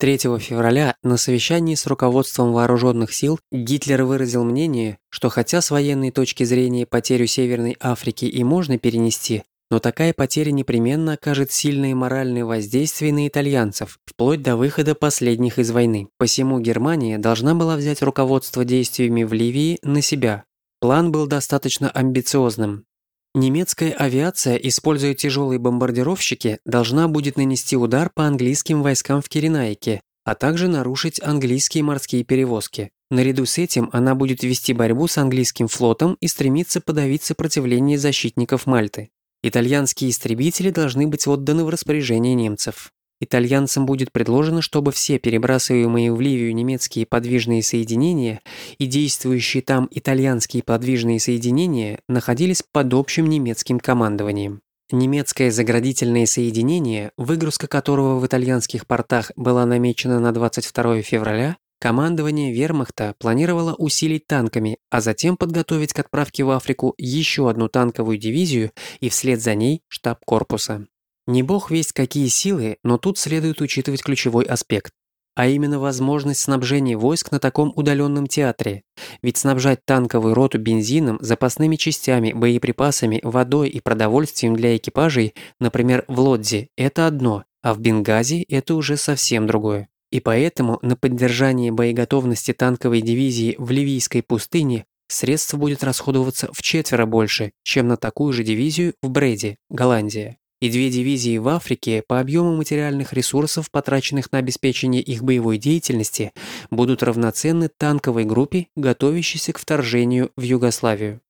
3 февраля на совещании с руководством вооруженных сил Гитлер выразил мнение, что хотя с военной точки зрения потерю Северной Африки и можно перенести, но такая потеря непременно окажет сильное моральное воздействие на итальянцев, вплоть до выхода последних из войны. Посему Германия должна была взять руководство действиями в Ливии на себя. План был достаточно амбициозным. Немецкая авиация, используя тяжелые бомбардировщики, должна будет нанести удар по английским войскам в Киренайке, а также нарушить английские морские перевозки. Наряду с этим она будет вести борьбу с английским флотом и стремиться подавить сопротивление защитников Мальты. Итальянские истребители должны быть отданы в распоряжение немцев. Итальянцам будет предложено, чтобы все перебрасываемые в Ливию немецкие подвижные соединения и действующие там итальянские подвижные соединения находились под общим немецким командованием. Немецкое заградительное соединение, выгрузка которого в итальянских портах была намечена на 22 февраля, командование вермахта планировало усилить танками, а затем подготовить к отправке в Африку еще одну танковую дивизию и вслед за ней штаб корпуса. Не бог весть какие силы, но тут следует учитывать ключевой аспект, а именно возможность снабжения войск на таком удаленном театре. Ведь снабжать танковую роту бензином, запасными частями, боеприпасами, водой и продовольствием для экипажей, например, в Лодзе, это одно, а в Бенгази это уже совсем другое. И поэтому на поддержание боеготовности танковой дивизии в Ливийской пустыне средств будет расходоваться в четверо больше, чем на такую же дивизию в Бреде, Голландия и две дивизии в Африке по объему материальных ресурсов, потраченных на обеспечение их боевой деятельности, будут равноценны танковой группе, готовящейся к вторжению в Югославию.